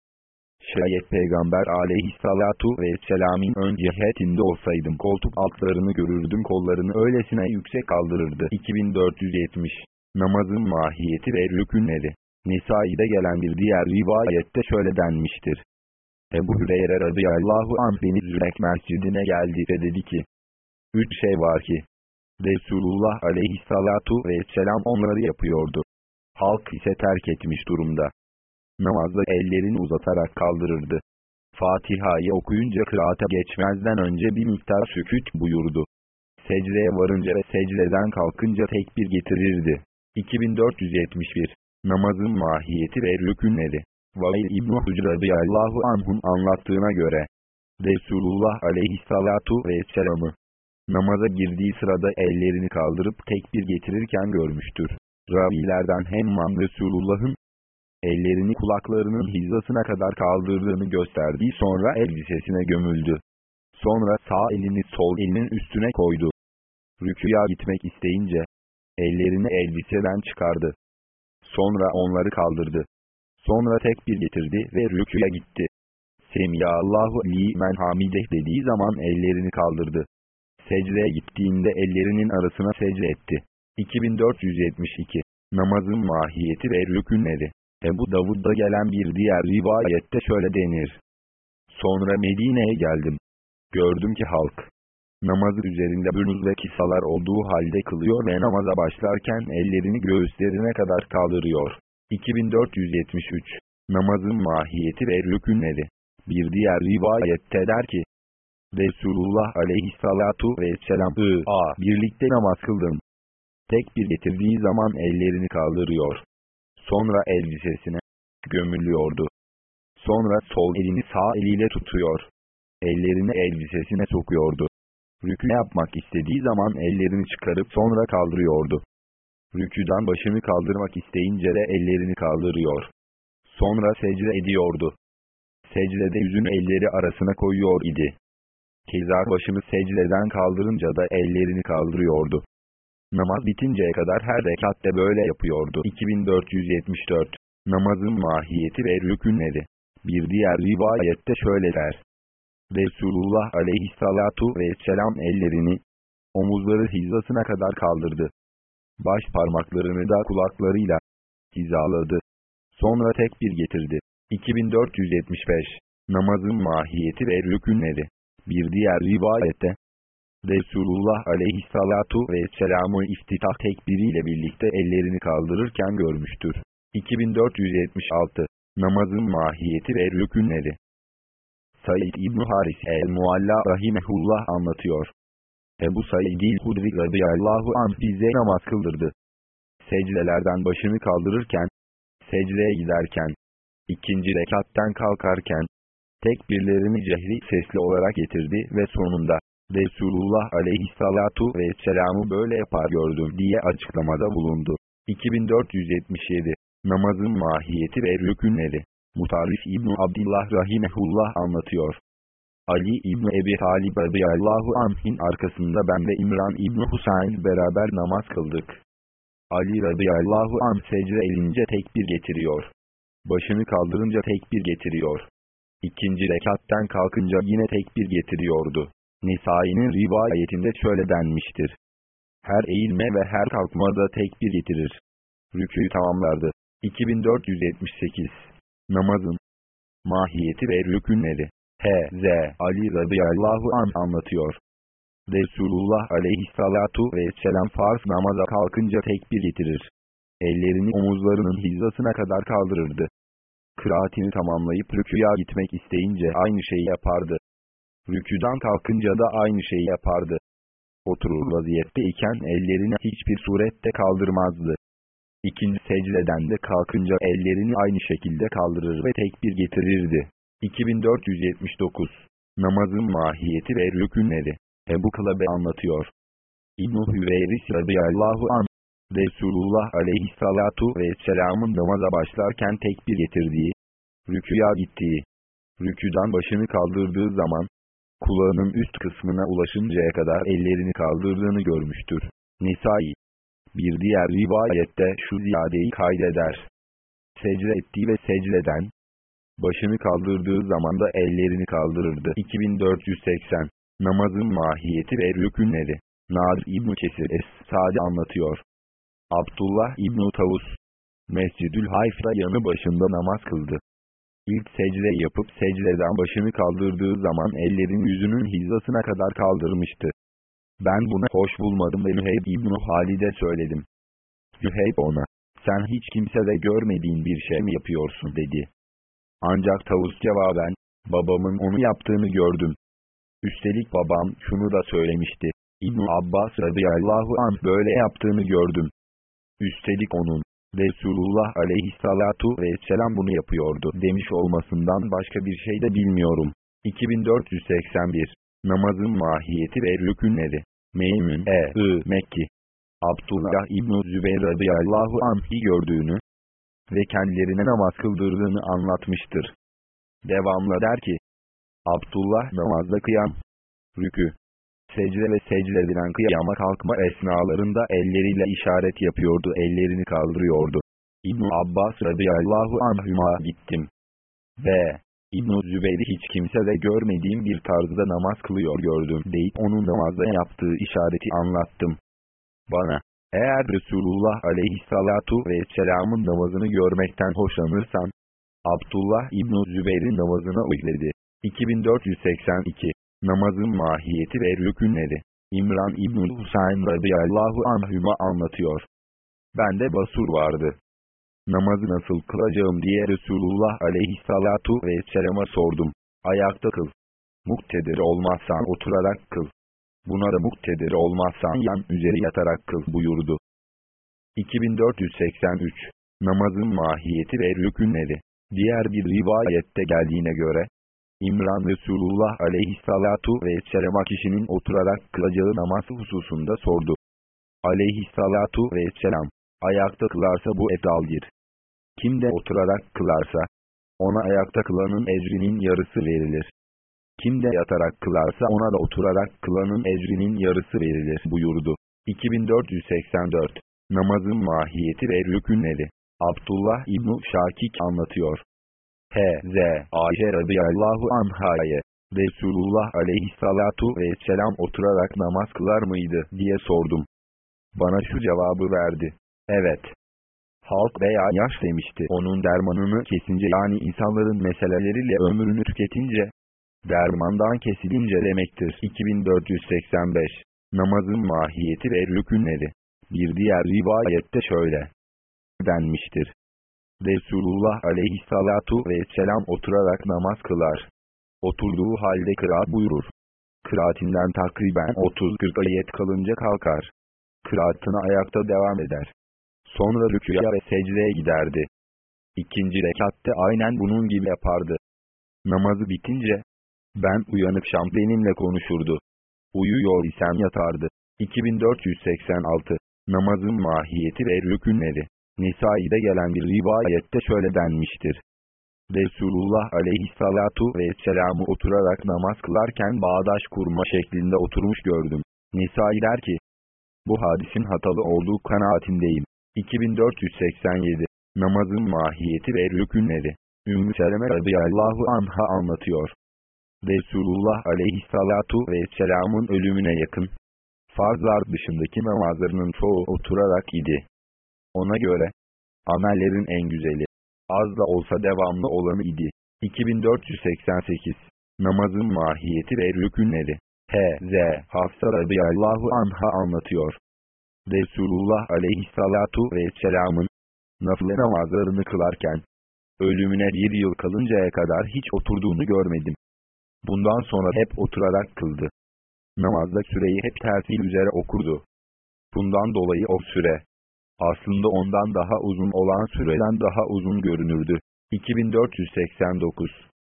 Speaker 1: Şayet Peygamber aleyhissalatu vesselam'in ön cihetinde olsaydım koltuk altlarını görürdüm kollarını öylesine yüksek kaldırırdı. 2470 Namazın mahiyeti ve rükünleri Nisai'de gelen bir diğer rivayette şöyle denmiştir. Ebu Hüreyre radıyallahu anh beni Zürek mescidine geldi ve dedi ki, Üç şey var ki, Resulullah aleyhissalatu vesselam onları yapıyordu. Halk ise terk etmiş durumda. Namazda ellerini uzatarak kaldırırdı. Fatiha'yı okuyunca kıraata geçmezden önce bir miktar süküt buyurdu. Secdeye varınca ve secdeden kalkınca tekbir getirirdi. 2471 Namazın mahiyeti ve rükünleri Vail İbn-i Hücr radıyallahu anh'un anlattığına göre, Resulullah aleyhissalatu vesselam'ı, namaza girdiği sırada ellerini kaldırıp tekbir getirirken görmüştür. Ravilerden Hemman Resulullah'ın, ellerini kulaklarının hizasına kadar kaldırdığını gösterdiği sonra elbisesine gömüldü. Sonra sağ elini sol elinin üstüne koydu. Rüküya gitmek isteyince, ellerini elbiseden çıkardı. Sonra onları kaldırdı. Sonra tekbir getirdi ve rüküye gitti. Semiyallahu limen hamideh dediği zaman ellerini kaldırdı. Secdeye gittiğinde ellerinin arasına secde etti. 2472 Namazın mahiyeti ve rükünleri Ebu Davud'da gelen bir diğer rivayette şöyle denir. Sonra Medine'ye geldim. Gördüm ki halk Namazı üzerinde bürnüz ve kisalar olduğu halde kılıyor ve namaza başlarken ellerini göğüslerine kadar kaldırıyor. 2473 Namazın mahiyeti ve rükünleri Bir diğer rivayette der ki, Resulullah aleyhissalatu vesselam a birlikte namaz kıldım. Tek bir getirdiği zaman ellerini kaldırıyor. Sonra elbisesine gömülüyordu. Sonra sol elini sağ eliyle tutuyor. Ellerini elbisesine sokuyordu. Rükü yapmak istediği zaman ellerini çıkarıp sonra kaldırıyordu. Rüküden başını kaldırmak isteyince de ellerini kaldırıyor. Sonra secde ediyordu. Secdede yüzün elleri arasına koyuyor idi. Kezar başını secdeden kaldırınca da ellerini kaldırıyordu. Namaz bitinceye kadar her rekatte böyle yapıyordu. 2474 Namazın mahiyeti ve rükünleri Bir diğer rivayette şöyle der. Resulullah aleyhissalatu vesselam ellerini, omuzları hizasına kadar kaldırdı. Baş parmaklarını da kulaklarıyla hizaladı. Sonra tek bir getirdi. 2475 Namazın mahiyeti ve rükünleri Bir diğer rivayette, Resulullah aleyhissalatu vesselam'ı iftitah tekbiriyle birlikte ellerini kaldırırken görmüştür. 2476 Namazın mahiyeti ve rükünleri Said İbn Haris el-Mualla rahimehullah anlatıyor. Ebu Said-i Hudri radıyallahu anh bize namaz kıldırdı. Secdelerden başını kaldırırken, secdeye giderken, ikinci rekatten kalkarken, tekbirlerini cehri sesli olarak getirdi ve sonunda, Resulullah aleyhissalatu vesselam'ı böyle yapar gördüm diye açıklamada bulundu. 2477 Namazın mahiyeti ve rükünleri Mutarif İbni Abdillah Rahimehullah anlatıyor. Ali İbni Ebi Talib radıyallahu anh'in arkasında ben ve İmran İbni Husayn beraber namaz kıldık. Ali radıyallahu anh secde elince tekbir getiriyor. Başını kaldırınca tekbir getiriyor. İkinci rekatten kalkınca yine tekbir getiriyordu. Nisai'nin rivayetinde şöyle denmiştir. Her eğilme ve her kalkmada tekbir getirir. Rüküyü tamamlardı. 2478 Namazın Mahiyeti ve rükünleri H.Z. Ali radıyallahu an anlatıyor. Resulullah aleyhissalatu vesselam farz namaza kalkınca tekbir getirir. Ellerini omuzlarının hizasına kadar kaldırırdı. Kıraatini tamamlayıp rüküya gitmek isteyince aynı şeyi yapardı. Rüküden kalkınca da aynı şeyi yapardı. Oturur vaziyette iken ellerini hiçbir surette kaldırmazdı. İkinci secdeden de kalkınca ellerini aynı şekilde kaldırır ve tekbir getirirdi. 2479 Namazın mahiyeti ve rükünleri Ebu Kılabe anlatıyor. İbn-i Hüveyris radıyallahu anh, Resulullah aleyhissalatu vesselamın namaza başlarken tekbir getirdiği, rüküya gittiği, rüküden başını kaldırdığı zaman, kulağının üst kısmına ulaşıncaya kadar ellerini kaldırdığını görmüştür. Nisai Bir diğer rivayette şu ziyadeyi kaydeder. Secde ettiği ve secdeden, başını kaldırdığı zaman da ellerini kaldırırdı. 2480 Namazın mahiyeti ve rükünleri Nadir İbn-i Kesir Es-Sadi anlatıyor. Abdullah İbn-i Tavus Mescidül Hayf'ta yanı başında namaz kıldı. İlk secde yapıp secdeden başını kaldırdığı zaman ellerin yüzünün hizasına kadar kaldırmıştı. Ben bunu hoş bulmadım ve Müheyb İbn-i Halid'e söyledim. Müheyb ona, sen hiç kimsede görmediğin bir şey mi yapıyorsun dedi. Ancak tavus cevaben, babamın onu yaptığını gördüm. Üstelik babam şunu da söylemişti. İbn Abbas radıyallahu anh böyle yaptığını gördüm. Üstelik onun, Resulullah aleyhissalatu vesselam bunu yapıyordu demiş olmasından başka bir şey de bilmiyorum. 2481 Namazın mahiyeti ve rükünleri Meymun E.I. Mekki Abdullah İbn-i Zübeyir radıyallahu anh'i gördüğünü ve kendilerine namaz kıldırdığını anlatmıştır. Devamla der ki, Abdullah namazda kıyam, rükü, secde ve secde edilen kıyama kalkma esnalarında elleriyle işaret yapıyordu, ellerini kaldırıyordu. ibn Abbas radıyallahu anhüma gittim. Ve ibn Zübeyir'i hiç kimse de görmediğim bir tarzda namaz kılıyor gördüm deyip onun namazda yaptığı işareti anlattım. Bana, eğer Resulullah aleyhissalatu vesselamın namazını görmekten hoşlanırsan, Abdullah İbn Zübeyir'in namazına uy 2482 Namazın mahiyeti ve rükünleri. İmran İbnül Husayn radıyallahu anhüma anlatıyor. Bende basur vardı. Namazı nasıl kılacağım diye Resulullah aleyhissalatu vesselama sordum. Ayakta kıl. Muktedir olmazsan oturarak kıl. Buna da muktedir olmazsan yan üzeri yatarak kıl buyurdu. 2483 Namazın mahiyeti ve rükünleri Diğer bir rivayette geldiğine göre, İmran Resulullah aleyhissalatu vesselama kişinin oturarak kılacağı namaz hususunda sordu. Aleyhissalatu vesselam, ayakta kılarsa bu efdaldir. Kim de oturarak kılarsa, ona ayakta kılanın ecrinin yarısı verilir. Kim de yatarak kılarsa ona da oturarak kılanın ecrinin yarısı verilir buyurdu. 2484 Namazın mahiyeti ve rükünleri Abdullah İbn Şakik anlatıyor. H.Z. Ayşe radıyallahu anhaya Resulullah aleyhissalatu vesselam oturarak namaz kılar mıydı diye sordum. Bana şu cevabı verdi. Evet. Halk veya yaş demişti onun dermanını kesince yani insanların meseleleriyle ömrünü tüketince, dermandan kesilince demektir. 2485 Namazın mahiyeti ve rükünleri Bir diğer rivayette şöyle denmiştir. Resulullah aleyhissalatu vesselam oturarak namaz kılar. Oturduğu halde kıraat buyurur. Kıraatinden takriben 30-40 ayet kalınca kalkar. Kıraatına ayakta devam eder. Sonra rüküya ve secdeye giderdi. İkinci rekatte aynen bunun gibi yapardı. Namazı bitince, ben uyanık şam konuşurdu. Uyuyor isem yatardı. 2486 Namazın mahiyeti ve rükünleri Nisai'de gelen bir rivayette şöyle denmiştir. Resulullah aleyhissalatu vesselam'ı oturarak namaz kılarken bağdaş kurma şeklinde oturmuş gördüm. Nisai der ki, bu hadisin hatalı olduğu kanaatindeyim. 2487 Namazın mahiyeti ve rükünleri Ümmü Seleme radıyallahu anha anlatıyor. Resulullah aleyhissalatu vesselamın ölümüne yakın, farzlar dışındaki namazlarının çoğu oturarak idi. Ona göre, amellerin en güzeli, az da olsa devamlı olanı idi. 2488 Namazın mahiyeti ve rükünleri H.Z. Hafsa radıyallahu anha anlatıyor. Resulullah aleyhissalatu vesselamın nafile namazlarını kılarken, ölümüne bir yıl kalıncaya kadar hiç oturduğunu görmedim. Bundan sonra hep oturarak kıldı. Namazda süreyi hep tertil üzere okurdu. Bundan dolayı o süre, aslında ondan daha uzun olan süreden daha uzun görünürdü. 2489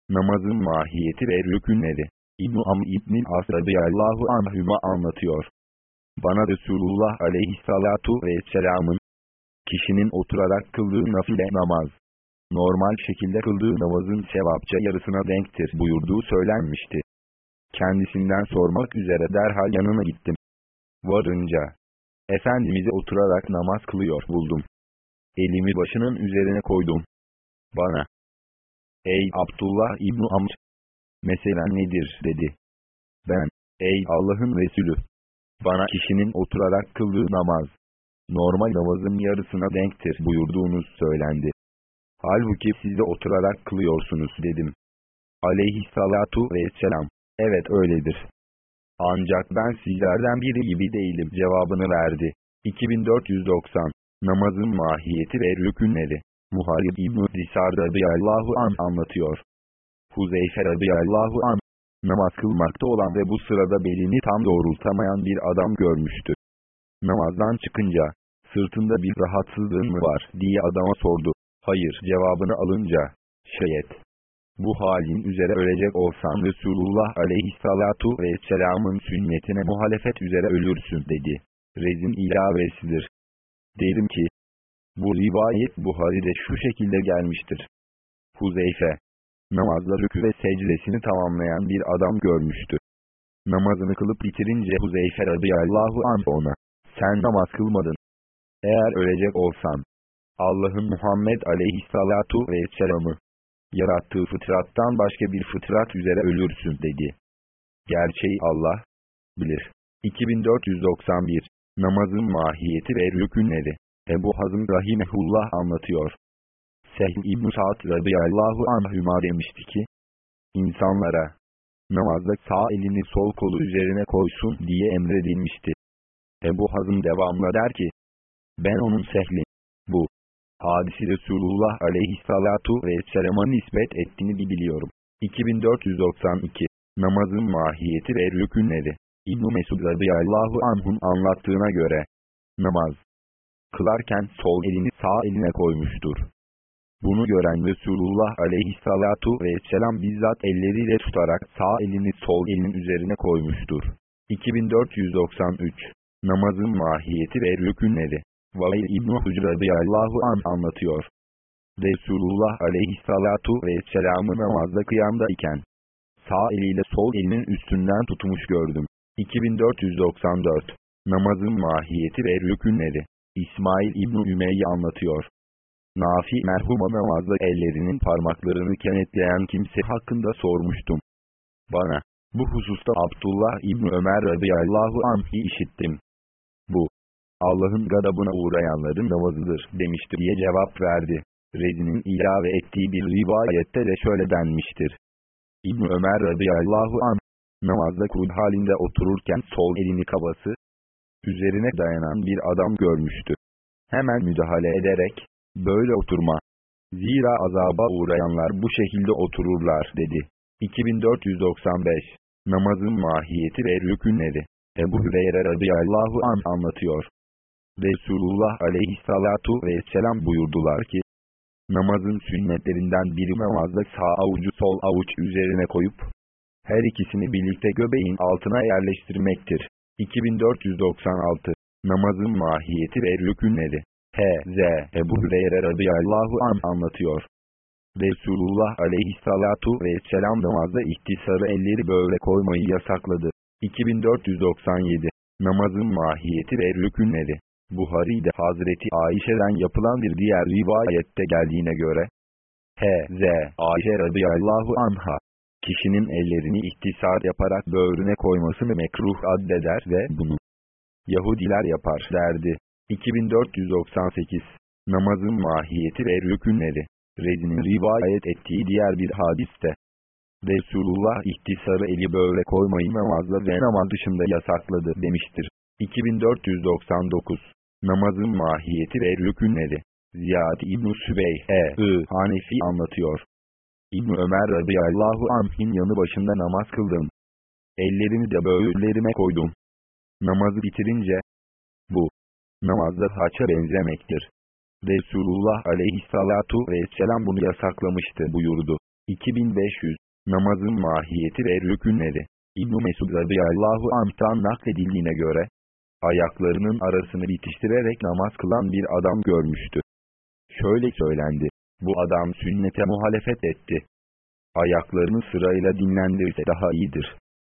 Speaker 1: Namazın mahiyeti ve rükünleri İbn-i Am İbn-i As radıyallahu anlatıyor. Bana Resulullah aleyhissalatu vesselamın kişinin oturarak kıldığı nafile namaz, normal şekilde kıldığı namazın sevapça yarısına denktir buyurduğu söylenmişti. Kendisinden sormak üzere derhal yanına gittim. Varınca, Efendimiz'i oturarak namaz kılıyor buldum. Elimi başının üzerine koydum. Bana, Ey Abdullah İbni Amr! Mesela nedir dedi. Ben, ey Allah'ın Resulü! Bana kişinin oturarak kıldığı namaz, normal namazın yarısına denktir buyurduğunuz söylendi. Halbuki siz de oturarak kılıyorsunuz dedim. Aleyhissalatu vesselam, evet öyledir. Ancak ben sizlerden biri gibi değilim cevabını verdi. 2490 Namazın mahiyeti ve rükünleri Muharib İbn-i Disar radıyallahu an anlatıyor. Huzeyfe radıyallahu an namaz kılmakta olan ve bu sırada belini tam doğrultamayan bir adam görmüştü. Namazdan çıkınca, sırtında bir rahatsızlığın mı var diye adama sordu. Hayır cevabını alınca, şayet, bu halin üzere ölecek olsan Resulullah aleyhissalatu vesselamın sünnetine muhalefet üzere ölürsün dedi. Rezin ilavesidir. Derim ki, bu rivayet Buhari'de şu şekilde gelmiştir. Huzeyfe, namazla rükü ve secdesini tamamlayan bir adam görmüştü. Namazını kılıp bitirince Huzeyfe radıyallahu anh ona, sen namaz kılmadın. Eğer ölecek olsan, Allah'ın Muhammed aleyhissalatu vesselam'ı, yarattığı fıtrattan başka bir fıtrat üzere ölürsün dedi. Gerçeği Allah bilir. 2491 Namazın mahiyeti ve rükünleri Ebu Hazım Rahimehullah anlatıyor. Sehl İbn-i Sa'd radıyallahu anhüma demişti ki, insanlara, namazda sağ elini sol kolu üzerine koysun diye emredilmişti. Ebu Hazım devamla der ki, ben onun sehli, bu, hadisi Resulullah aleyhissalatu vesselama nispet ettiğini biliyorum. 2492 Namazın mahiyeti ve rükünleri İbn-i Mesud radıyallahu anh'un anlattığına göre, namaz kılarken sol elini sağ eline koymuştur. Bunu gören Resulullah aleyhissalatu vesselam bizzat elleriyle tutarak sağ elini sol elinin üzerine koymuştur. 2493 Namazın mahiyeti ve rükünleri Vail İbn-i Hucr radıyallahu an anlatıyor. Resulullah aleyhissalatu vesselamı namazda kıyamda iken, sağ eliyle sol elinin üstünden tutmuş gördüm. 2494 Namazın mahiyeti ve rükünleri İsmail İbn Ümeyye anlatıyor. Nafi merhuma namazda ellerinin parmaklarını kenetleyen kimse hakkında sormuştum. Bana, bu hususta Abdullah İbn Ömer radıyallahu anh'i işittim. Bu, Allah'ın gadabına uğrayanların namazıdır demişti diye cevap verdi. Rezi'nin ilave ettiği bir rivayette de şöyle denmiştir. İbn Ömer radıyallahu anh, namazda kud halinde otururken sol elini kabası, üzerine dayanan bir adam görmüştü. Hemen müdahale ederek, böyle oturma. Zira azaba uğrayanlar bu şekilde otururlar dedi. 2495 Namazın mahiyeti ve rükünleri Ebu Hüreyre radıyallahu an anlatıyor. Resulullah aleyhissalatu vesselam buyurdular ki, namazın sünnetlerinden biri namazda sağ avucu sol avuç üzerine koyup, her ikisini birlikte göbeğin altına yerleştirmektir. 2496 Namazın mahiyeti ve rükünleri H.Z. Ebu Hüreyre radıyallahu an anlatıyor. Resulullah aleyhissalatu vesselam namazda ihtisarı elleri böyle koymayı yasakladı. 2497 Namazın mahiyeti ve rükünleri Buhari'de Hazreti Ayşe'den yapılan bir diğer rivayette geldiğine göre H.Z. Ayşe radıyallahu anha kişinin ellerini ihtisar yaparak böğrüne koymasını mekruh addeder ve bunu Yahudiler yapar derdi. 2498 Namazın mahiyeti ve rükünleri Rezi'nin rivayet ettiği diğer bir hadiste Resulullah ihtisarı eli böyle koymayı namazda ve namaz dışında yasakladı demiştir. 2499 Namazın mahiyeti ve rükünleri Ziyad İbn-i Sübeyhe Hanefi anlatıyor. İbn Ömer radıyallahu anh'in yanı başında namaz kıldım. Ellerimi de böğürlerime koydum. Namazı bitirince, bu, namazda haça benzemektir. Resulullah aleyhissalatu vesselam bunu yasaklamıştı buyurdu. 2500 Namazın mahiyeti ve rükünleri İbn-i Mesud radıyallahu anh'tan nakledildiğine göre, ayaklarının arasını bitiştirerek namaz kılan bir adam görmüştü. Şöyle söylendi, bu adam sünnete muhalefet etti. Ayaklarını sırayla dinlendirse daha iyidir.